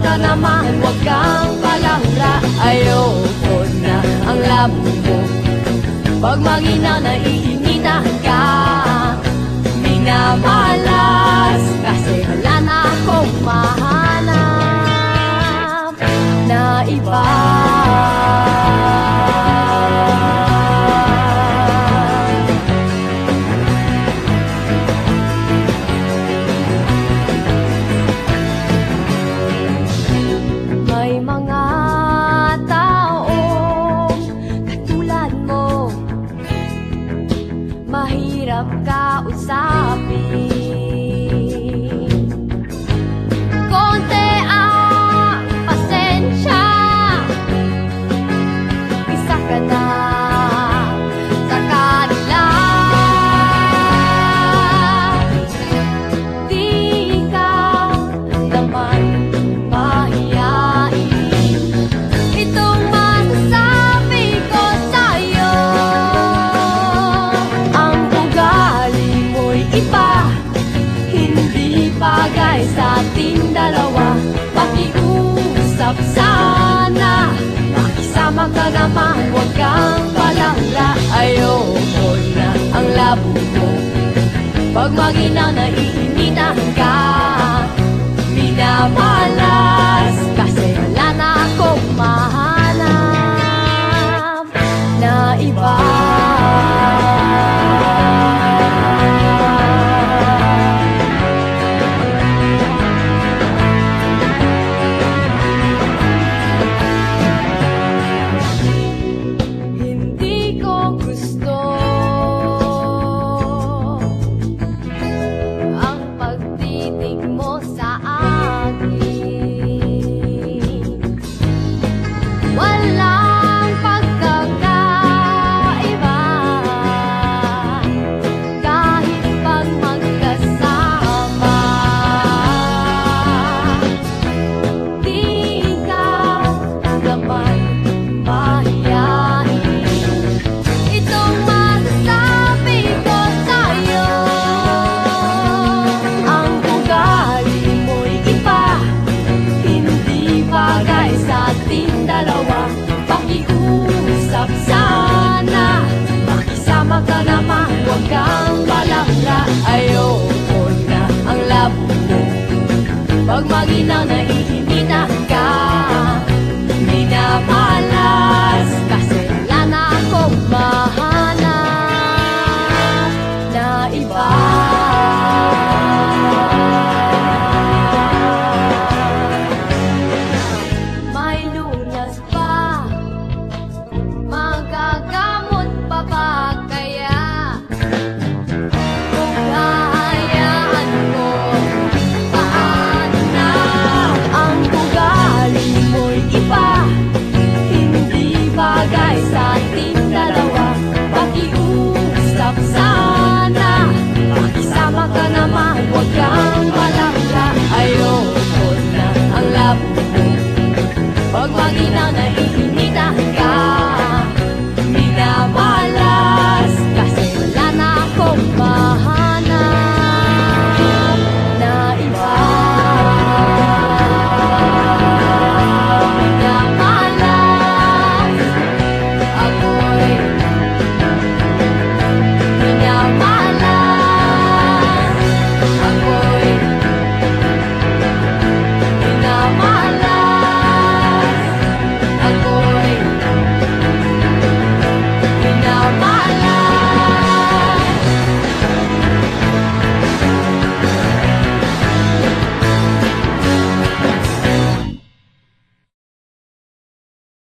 ka naman, huwag kang palahura. Ayoko na ang labo mo. Pag mangina naiinita ka Minamalas kasi wala na akong mahanap Na iba. up. Pag mag-ina naiinitahan ka. Minamahal masarap sana. Makisama ka naman, huwag kang palakla Ayoko na ang labo mo. Pag maginang naiinita ka. Minamala Thank you.